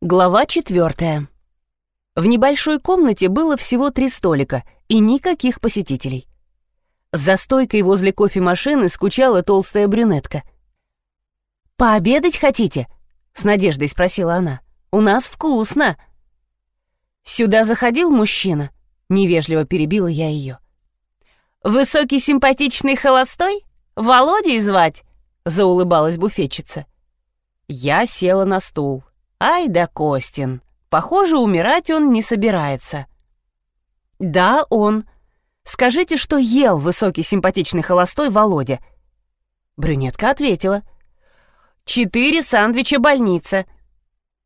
Глава четвертая. В небольшой комнате было всего три столика и никаких посетителей. За стойкой возле кофемашины скучала толстая брюнетка. «Пообедать хотите?» — с надеждой спросила она. «У нас вкусно!» «Сюда заходил мужчина?» — невежливо перебила я ее. «Высокий симпатичный холостой? Володей звать?» — заулыбалась буфетчица. Я села на стул. «Ай да Костин! Похоже, умирать он не собирается». «Да, он. Скажите, что ел высокий симпатичный холостой Володя?» Брюнетка ответила. «Четыре сандвича больница».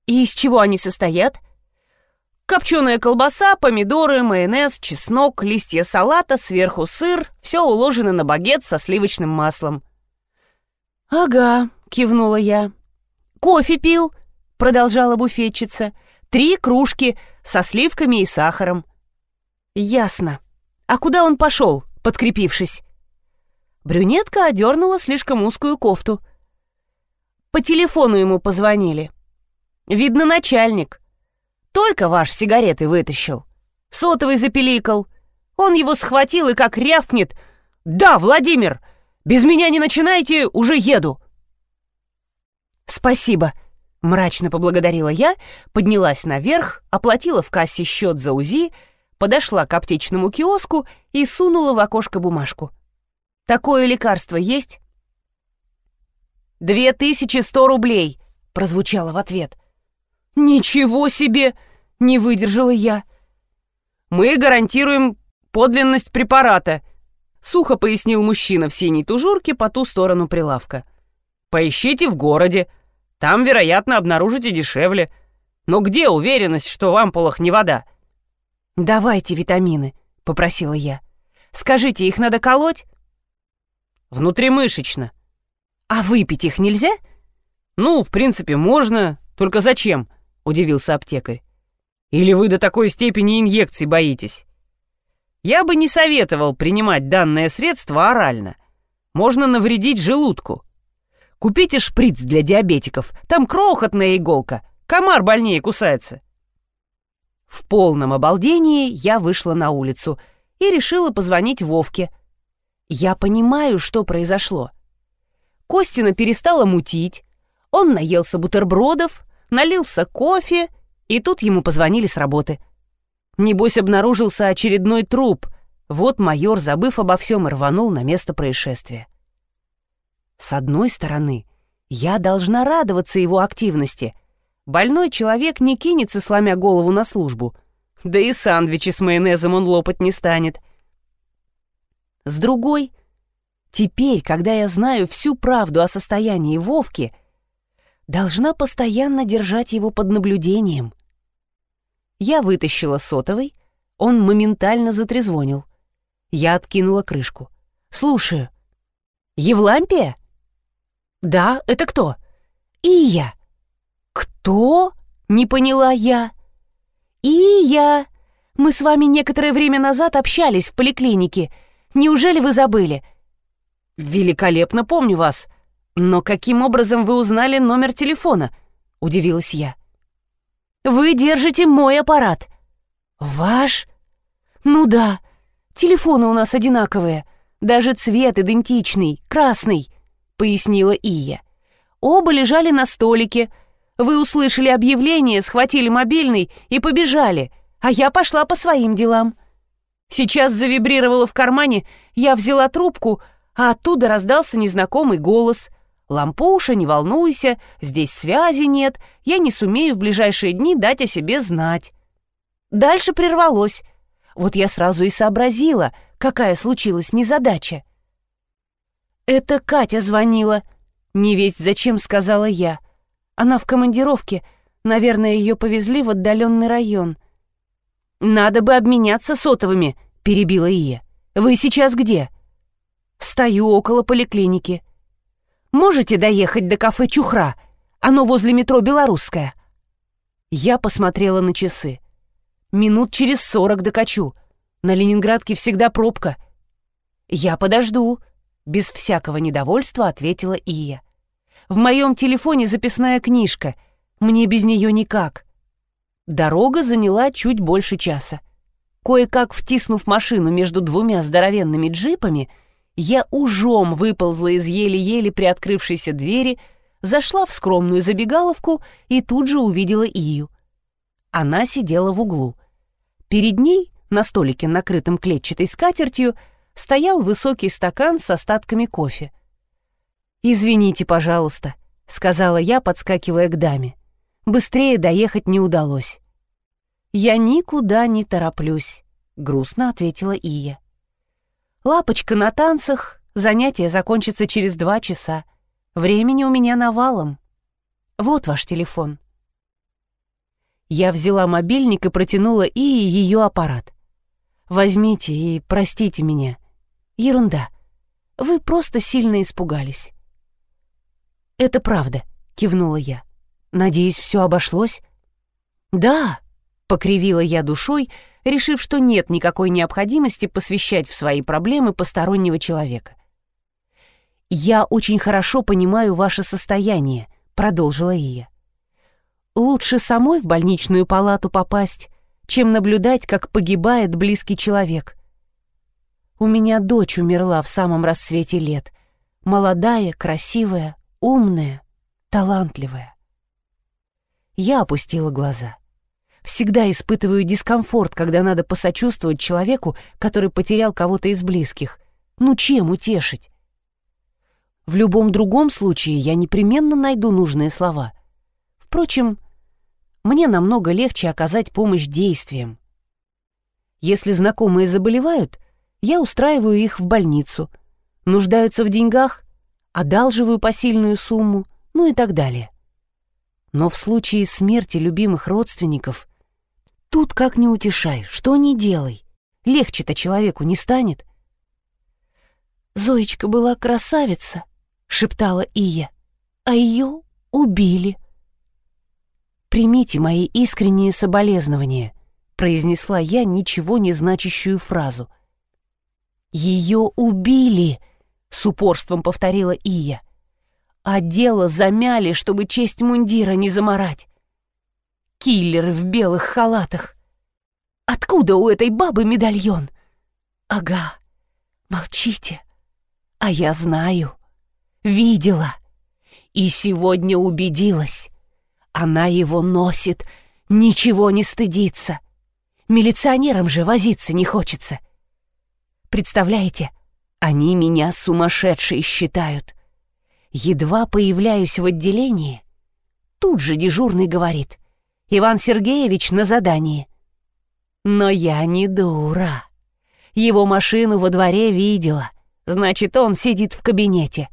«И из чего они состоят?» Копченая колбаса, помидоры, майонез, чеснок, листья салата, сверху сыр, все уложено на багет со сливочным маслом. «Ага», — кивнула я. «Кофе пил», — продолжала буфетчица. «Три кружки со сливками и сахаром». «Ясно. А куда он пошел, подкрепившись?» Брюнетка одернула слишком узкую кофту. По телефону ему позвонили. «Видно, начальник. Только ваш сигареты вытащил. Сотовый запеликал. Он его схватил и как рявкнет. «Да, Владимир! Без меня не начинайте, уже еду!» «Спасибо!» — мрачно поблагодарила я, поднялась наверх, оплатила в кассе счет за УЗИ, подошла к аптечному киоску и сунула в окошко бумажку. «Такое лекарство есть?» «Две тысячи сто рублей!» — прозвучало в ответ. «Ничего себе!» — не выдержала я. «Мы гарантируем подлинность препарата», — сухо пояснил мужчина в синей тужурке по ту сторону прилавка. «Поищите в городе. Там, вероятно, обнаружите дешевле. Но где уверенность, что в ампулах не вода?» «Давайте витамины», — попросила я. «Скажите, их надо колоть?» «Внутримышечно». «А выпить их нельзя?» «Ну, в принципе, можно. Только зачем?» — удивился аптекарь. «Или вы до такой степени инъекций боитесь?» «Я бы не советовал принимать данное средство орально. Можно навредить желудку. Купите шприц для диабетиков. Там крохотная иголка. Комар больнее кусается». В полном обалдении я вышла на улицу и решила позвонить Вовке. Я понимаю, что произошло. Костина перестала мутить, он наелся бутербродов, налился кофе, и тут ему позвонили с работы. Небось, обнаружился очередной труп. Вот майор, забыв обо всем, рванул на место происшествия. С одной стороны, я должна радоваться его активности. Больной человек не кинется, сломя голову на службу. Да и сандвичи с майонезом он лопать не станет. С другой, теперь, когда я знаю всю правду о состоянии Вовки, должна постоянно держать его под наблюдением. Я вытащила сотовый, он моментально затрезвонил. Я откинула крышку. «Слушаю». «Евлампия?» «Да, это кто?» «Ия». «Кто?» — не поняла я. «Ия! Мы с вами некоторое время назад общались в поликлинике. Неужели вы забыли?» «Великолепно помню вас. «Но каким образом вы узнали номер телефона?» — удивилась я. «Вы держите мой аппарат». «Ваш?» «Ну да, телефоны у нас одинаковые, даже цвет идентичный, красный», — пояснила Ия. «Оба лежали на столике. Вы услышали объявление, схватили мобильный и побежали, а я пошла по своим делам. Сейчас завибрировала в кармане, я взяла трубку, а оттуда раздался незнакомый голос — «Лампуша, не волнуйся, здесь связи нет, я не сумею в ближайшие дни дать о себе знать». Дальше прервалось. Вот я сразу и сообразила, какая случилась незадача. «Это Катя звонила», — не весть зачем сказала я. «Она в командировке, наверное, ее повезли в отдаленный район». «Надо бы обменяться сотовыми», — перебила Ия. «Вы сейчас где?» «Стою около поликлиники». Можете доехать до кафе «Чухра»? Оно возле метро «Белорусская». Я посмотрела на часы. Минут через сорок докачу. На Ленинградке всегда пробка. Я подожду. Без всякого недовольства ответила Ия. В моем телефоне записная книжка. Мне без нее никак. Дорога заняла чуть больше часа. Кое-как втиснув машину между двумя здоровенными джипами, я ужом выползла из еле-еле приоткрывшейся двери, зашла в скромную забегаловку и тут же увидела Ию. Она сидела в углу. Перед ней, на столике, накрытом клетчатой скатертью, стоял высокий стакан с остатками кофе. «Извините, пожалуйста», — сказала я, подскакивая к даме. Быстрее доехать не удалось. «Я никуда не тороплюсь», — грустно ответила Ия. «Лапочка на танцах, занятие закончится через два часа. Времени у меня навалом. Вот ваш телефон». Я взяла мобильник и протянула Ии ее аппарат. «Возьмите и простите меня. Ерунда. Вы просто сильно испугались». «Это правда», — кивнула я. «Надеюсь, все обошлось?» «Да», Покривила я душой, решив, что нет никакой необходимости посвящать в свои проблемы постороннего человека. «Я очень хорошо понимаю ваше состояние», — продолжила Ия. «Лучше самой в больничную палату попасть, чем наблюдать, как погибает близкий человек. У меня дочь умерла в самом расцвете лет. Молодая, красивая, умная, талантливая». Я опустила глаза. Всегда испытываю дискомфорт, когда надо посочувствовать человеку, который потерял кого-то из близких. Ну чем утешить? В любом другом случае я непременно найду нужные слова. Впрочем, мне намного легче оказать помощь действиям. Если знакомые заболевают, я устраиваю их в больницу. Нуждаются в деньгах, одалживаю посильную сумму, ну и так далее. Но в случае смерти любимых родственников Тут как не утешай, что не делай. Легче-то человеку не станет. «Зоечка была красавица», — шептала Ия, — «а ее убили». «Примите мои искренние соболезнования», — произнесла я ничего не значащую фразу. «Ее убили», — с упорством повторила Ия. «А дело замяли, чтобы честь мундира не заморать. Киллеры в белых халатах. Откуда у этой бабы медальон? Ага, молчите. А я знаю. Видела. И сегодня убедилась. Она его носит, ничего не стыдится. Милиционерам же возиться не хочется. Представляете, они меня сумасшедшей считают. Едва появляюсь в отделении, тут же дежурный говорит. Иван Сергеевич на задании. Но я не дура. Его машину во дворе видела. Значит, он сидит в кабинете.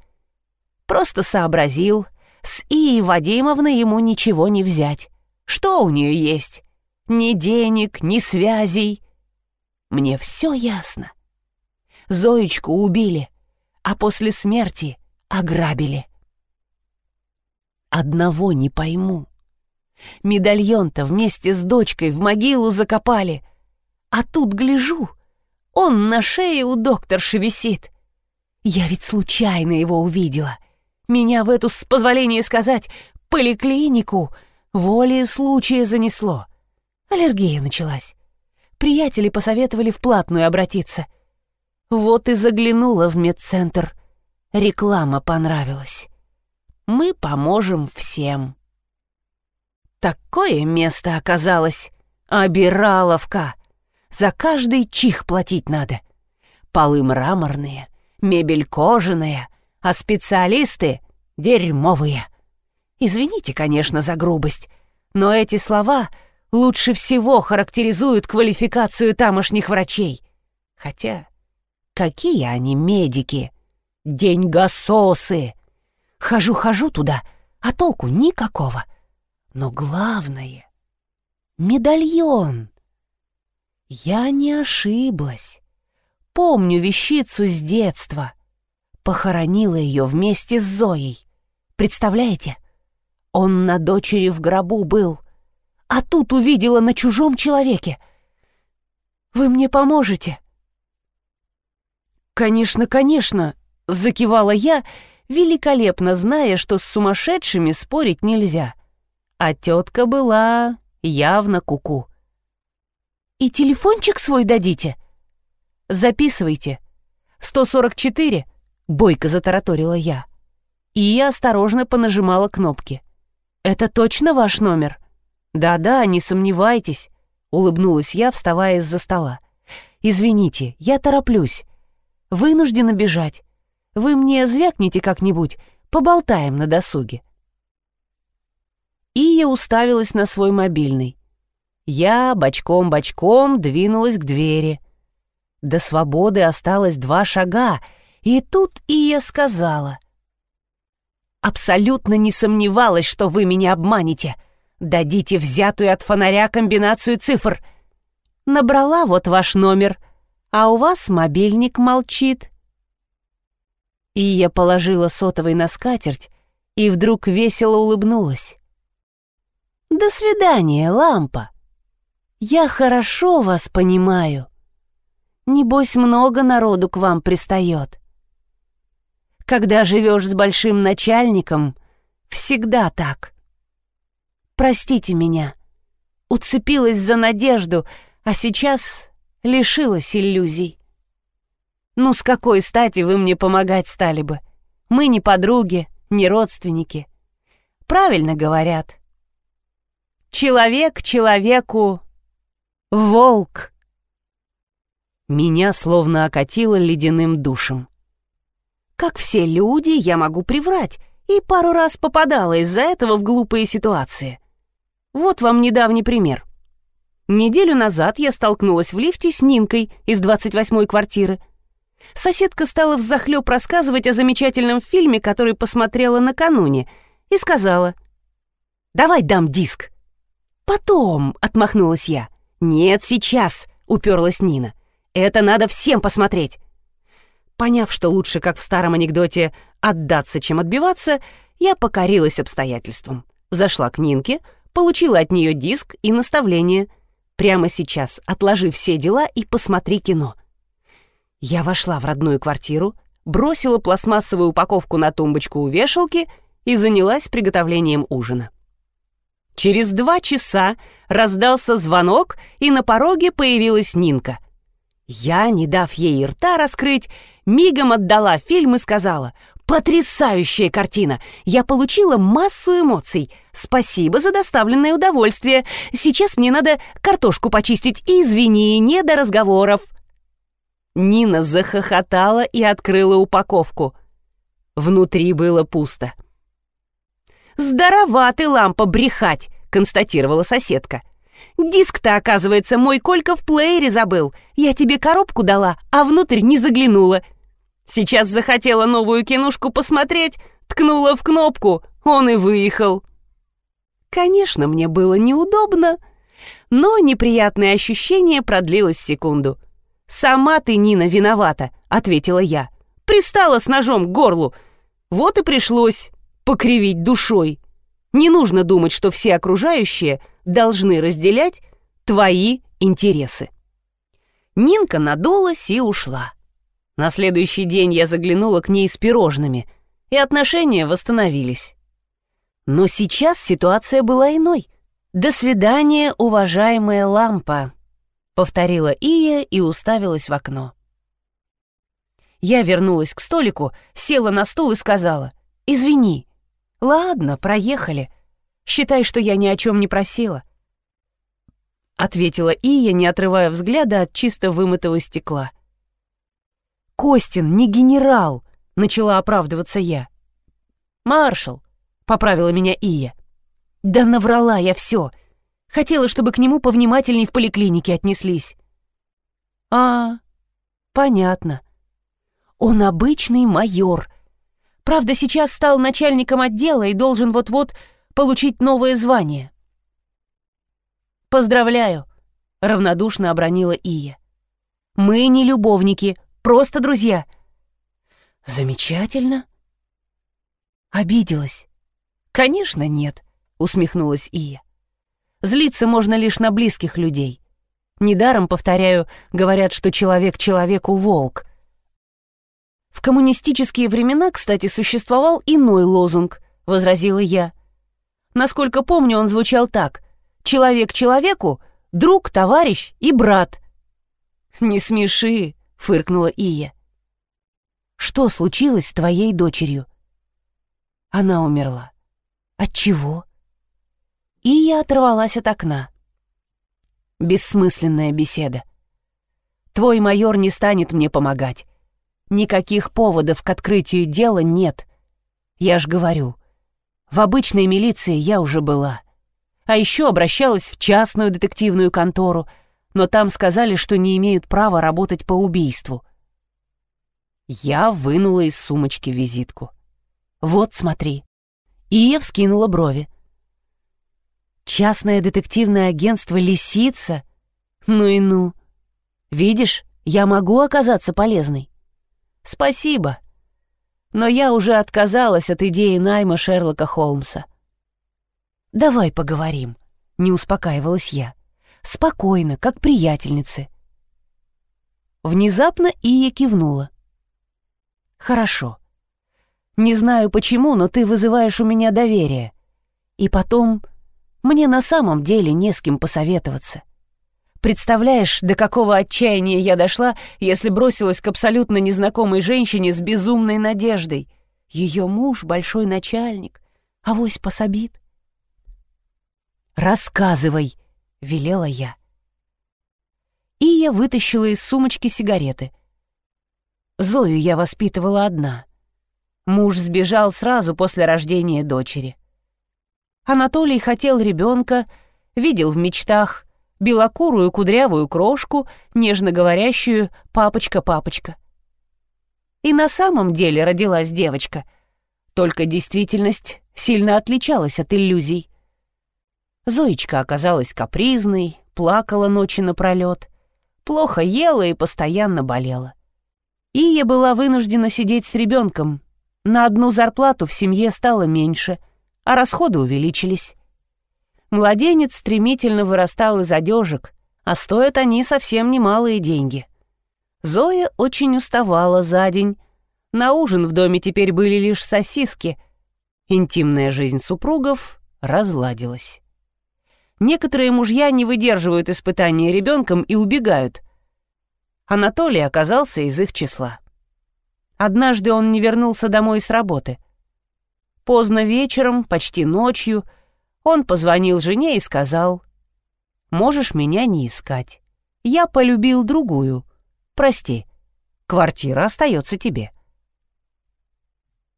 Просто сообразил, с Ией Вадимовной ему ничего не взять. Что у нее есть? Ни денег, ни связей. Мне все ясно. Зоечку убили, а после смерти ограбили. Одного не пойму. Медальон-то вместе с дочкой в могилу закопали. А тут гляжу, он на шее у докторши висит. Я ведь случайно его увидела. Меня в эту, с позволения сказать, поликлинику волей случая занесло. Аллергия началась. Приятели посоветовали в платную обратиться. Вот и заглянула в медцентр. Реклама понравилась. Мы поможем всем. Такое место оказалось. Обираловка. За каждый чих платить надо. Полы мраморные, мебель кожаная, а специалисты — дерьмовые. Извините, конечно, за грубость, но эти слова лучше всего характеризуют квалификацию тамошних врачей. Хотя, какие они медики? Деньгососы! Хожу-хожу туда, а толку никакого. Но главное — медальон. Я не ошиблась. Помню вещицу с детства. Похоронила ее вместе с Зоей. Представляете? Он на дочери в гробу был, а тут увидела на чужом человеке. Вы мне поможете? Конечно, конечно, закивала я, великолепно зная, что с сумасшедшими спорить нельзя. а тетка была явно куку. -ку. «И телефончик свой дадите?» «Записывайте. 144», — бойко затараторила я. И я осторожно понажимала кнопки. «Это точно ваш номер?» «Да-да, не сомневайтесь», — улыбнулась я, вставая из-за стола. «Извините, я тороплюсь. Вынуждена бежать. Вы мне звякните как-нибудь, поболтаем на досуге». И я уставилась на свой мобильный. Я бочком-бочком двинулась к двери. До свободы осталось два шага, и тут Ия сказала. «Абсолютно не сомневалась, что вы меня обманете. Дадите взятую от фонаря комбинацию цифр. Набрала вот ваш номер, а у вас мобильник молчит». Ия положила сотовый на скатерть и вдруг весело улыбнулась. «До свидания, лампа!» Я хорошо вас понимаю. Небось, много народу к вам пристает. Когда живешь с большим начальником, всегда так. Простите меня. Уцепилась за надежду, а сейчас лишилась иллюзий. Ну, с какой стати вы мне помогать стали бы? Мы не подруги, не родственники. Правильно говорят. Человек человеку Волк!» Меня словно окатило ледяным душем. Как все люди, я могу приврать, и пару раз попадала из-за этого в глупые ситуации. Вот вам недавний пример. Неделю назад я столкнулась в лифте с Нинкой из 28-й квартиры. Соседка стала взахлёб рассказывать о замечательном фильме, который посмотрела накануне, и сказала «Давай дам диск». «Потом», — отмахнулась я, — «Нет, сейчас», — уперлась Нина. «Это надо всем посмотреть». Поняв, что лучше, как в старом анекдоте, отдаться, чем отбиваться, я покорилась обстоятельствам. Зашла к Нинке, получила от нее диск и наставление. Прямо сейчас отложи все дела и посмотри кино. Я вошла в родную квартиру, бросила пластмассовую упаковку на тумбочку у вешалки и занялась приготовлением ужина. Через два часа раздался звонок, и на пороге появилась Нинка. Я, не дав ей рта раскрыть, мигом отдала фильм и сказала «Потрясающая картина! Я получила массу эмоций. Спасибо за доставленное удовольствие. Сейчас мне надо картошку почистить. Извини, не до разговоров». Нина захохотала и открыла упаковку. Внутри было пусто. «Здорова ты, лампа, брехать!» — констатировала соседка. «Диск-то, оказывается, мой Колька в плеере забыл. Я тебе коробку дала, а внутрь не заглянула. Сейчас захотела новую кинушку посмотреть, ткнула в кнопку, он и выехал». Конечно, мне было неудобно, но неприятное ощущение продлилось секунду. «Сама ты, Нина, виновата», — ответила я. «Пристала с ножом к горлу. Вот и пришлось покривить душой. Не нужно думать, что все окружающие должны разделять твои интересы. Нинка надулась и ушла. На следующий день я заглянула к ней с пирожными, и отношения восстановились. Но сейчас ситуация была иной. «До свидания, уважаемая лампа», — повторила Ия и уставилась в окно. Я вернулась к столику, села на стул и сказала, «Извини, «Ладно, проехали. Считай, что я ни о чем не просила». Ответила Ия, не отрывая взгляда от чисто вымытого стекла. «Костин, не генерал!» — начала оправдываться я. «Маршал!» — поправила меня Ия. «Да наврала я все. Хотела, чтобы к нему повнимательней в поликлинике отнеслись». «А, понятно. Он обычный майор», Правда, сейчас стал начальником отдела и должен вот-вот получить новое звание. «Поздравляю», — равнодушно обронила Ия. «Мы не любовники, просто друзья». «Замечательно». Обиделась. «Конечно, нет», — усмехнулась Ия. «Злиться можно лишь на близких людей. Недаром, повторяю, говорят, что человек человеку волк. В коммунистические времена, кстати, существовал иной лозунг, возразила я. Насколько помню, он звучал так. «Человек человеку, друг, товарищ и брат». «Не смеши», — фыркнула Ия. «Что случилось с твоей дочерью?» Она умерла. От чего? Ия оторвалась от окна. Бессмысленная беседа. Твой майор не станет мне помогать. Никаких поводов к открытию дела нет. Я ж говорю, в обычной милиции я уже была. А еще обращалась в частную детективную контору, но там сказали, что не имеют права работать по убийству. Я вынула из сумочки визитку. «Вот, смотри». И вскинула брови. «Частное детективное агентство «Лисица»? Ну и ну. Видишь, я могу оказаться полезной». «Спасибо», но я уже отказалась от идеи найма Шерлока Холмса. «Давай поговорим», — не успокаивалась я. «Спокойно, как приятельницы». Внезапно Ия кивнула. «Хорошо. Не знаю почему, но ты вызываешь у меня доверие. И потом, мне на самом деле не с кем посоветоваться. Представляешь, до какого отчаяния я дошла, если бросилась к абсолютно незнакомой женщине с безумной надеждой. Ее муж — большой начальник, авось пособит. «Рассказывай», — велела я. И я вытащила из сумочки сигареты. Зою я воспитывала одна. Муж сбежал сразу после рождения дочери. Анатолий хотел ребенка, видел в мечтах — белокурую кудрявую крошку, нежно говорящую «папочка-папочка». И на самом деле родилась девочка, только действительность сильно отличалась от иллюзий. Зоечка оказалась капризной, плакала ночи напролет, плохо ела и постоянно болела. Ия была вынуждена сидеть с ребенком. На одну зарплату в семье стало меньше, а расходы увеличились. Младенец стремительно вырастал из одежек, а стоят они совсем немалые деньги. Зоя очень уставала за день. На ужин в доме теперь были лишь сосиски. Интимная жизнь супругов разладилась. Некоторые мужья не выдерживают испытания ребенком и убегают. Анатолий оказался из их числа. Однажды он не вернулся домой с работы. Поздно вечером, почти ночью — он позвонил жене и сказал, «Можешь меня не искать. Я полюбил другую. Прости, квартира остается тебе».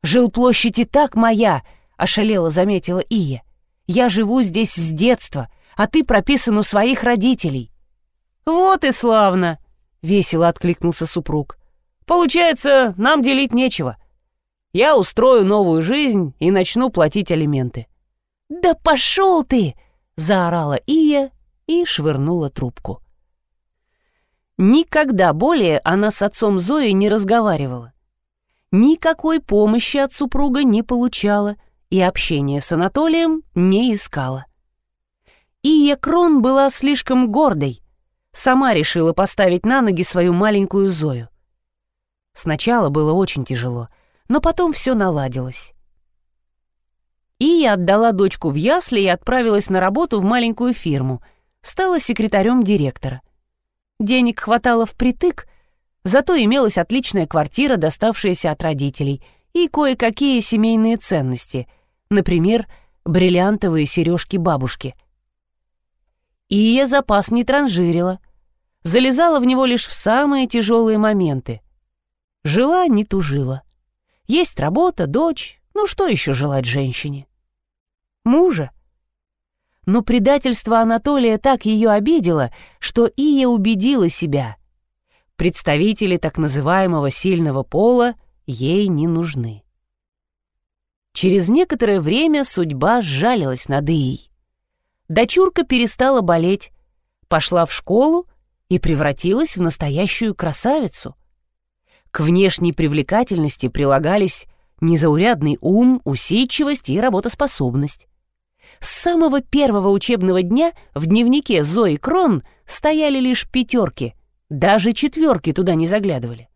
«Жилплощадь и так моя», — ошалела заметила Ия. «Я живу здесь с детства, а ты прописан у своих родителей». «Вот и славно», — весело откликнулся супруг. «Получается, нам делить нечего. Я устрою новую жизнь и начну платить алименты». «Да пошел ты!» — заорала Ия и швырнула трубку. Никогда более она с отцом Зои не разговаривала. Никакой помощи от супруга не получала и общения с Анатолием не искала. Ия Крон была слишком гордой, сама решила поставить на ноги свою маленькую Зою. Сначала было очень тяжело, но потом все наладилось. И я отдала дочку в ясли и отправилась на работу в маленькую фирму. Стала секретарем директора. Денег хватало впритык, зато имелась отличная квартира, доставшаяся от родителей, и кое-какие семейные ценности, например, бриллиантовые сережки бабушки. И я запас не транжирила, залезала в него лишь в самые тяжелые моменты. Жила, не тужила. Есть работа, дочь, ну что еще желать женщине? Мужа? Но предательство Анатолия так ее обидело, что Ия убедила себя. Представители так называемого сильного пола ей не нужны. Через некоторое время судьба сжалилась над Ией. Дочурка перестала болеть, пошла в школу и превратилась в настоящую красавицу. К внешней привлекательности прилагались незаурядный ум, усидчивость и работоспособность. С самого первого учебного дня в дневнике Зои Крон стояли лишь пятерки, даже четверки туда не заглядывали.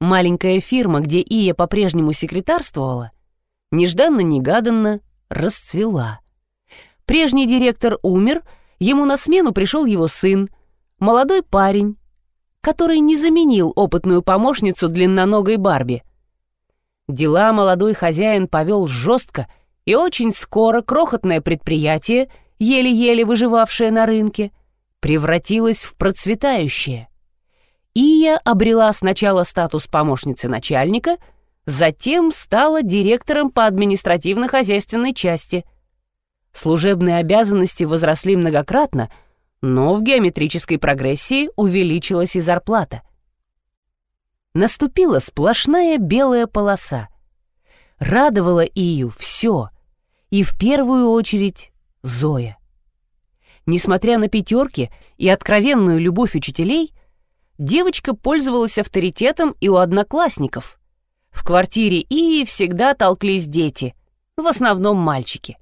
Маленькая фирма, где Ия по-прежнему секретарствовала, нежданно-негаданно расцвела. Прежний директор умер, ему на смену пришел его сын, молодой парень, который не заменил опытную помощницу длинноногой Барби. Дела молодой хозяин повел жестко, и очень скоро крохотное предприятие, еле-еле выживавшее на рынке, превратилось в процветающее. Ия обрела сначала статус помощницы начальника, затем стала директором по административно-хозяйственной части. Служебные обязанности возросли многократно — но в геометрической прогрессии увеличилась и зарплата. Наступила сплошная белая полоса. Радовала Ию все, и в первую очередь Зоя. Несмотря на пятерки и откровенную любовь учителей, девочка пользовалась авторитетом и у одноклассников. В квартире Ии всегда толклись дети, в основном мальчики.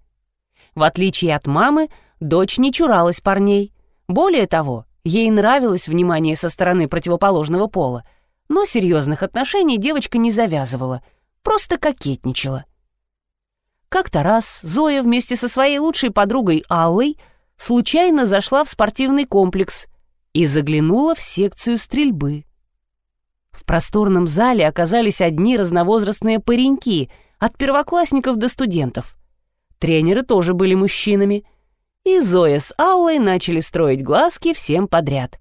В отличие от мамы, дочь не чуралась парней — более того, ей нравилось внимание со стороны противоположного пола, но серьезных отношений девочка не завязывала, просто кокетничала. Как-то раз Зоя вместе со своей лучшей подругой Аллой случайно зашла в спортивный комплекс и заглянула в секцию стрельбы. В просторном зале оказались одни разновозрастные пареньки, от первоклассников до студентов. Тренеры тоже были мужчинами — и Зоя с Аллой начали строить глазки всем подряд.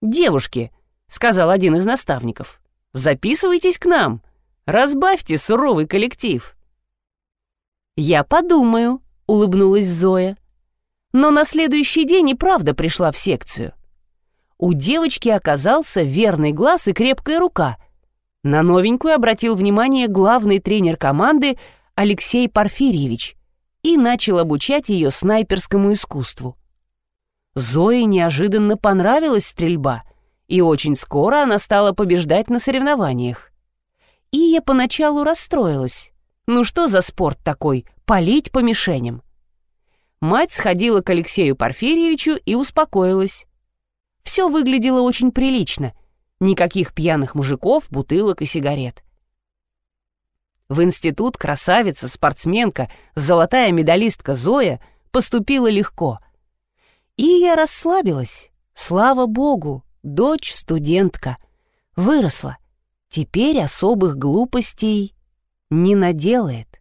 «Девушки», — сказал один из наставников, — «записывайтесь к нам, разбавьте суровый коллектив». «Я подумаю», — улыбнулась Зоя. Но на следующий день и правда пришла в секцию. У девочки оказался верный глаз и крепкая рука. На новенькую обратил внимание главный тренер команды Алексей Порфирьевич — и начал обучать ее снайперскому искусству. Зое неожиданно понравилась стрельба, и очень скоро она стала побеждать на соревнованиях. И я поначалу расстроилась. Ну что за спорт такой, палить по мишеням? Мать сходила к Алексею Порфирьевичу и успокоилась. Все выглядело очень прилично. Никаких пьяных мужиков, бутылок и сигарет. В институт красавица, спортсменка, золотая медалистка Зоя поступила легко. И я расслабилась. Слава богу, дочь студентка. Выросла. Теперь особых глупостей не наделает.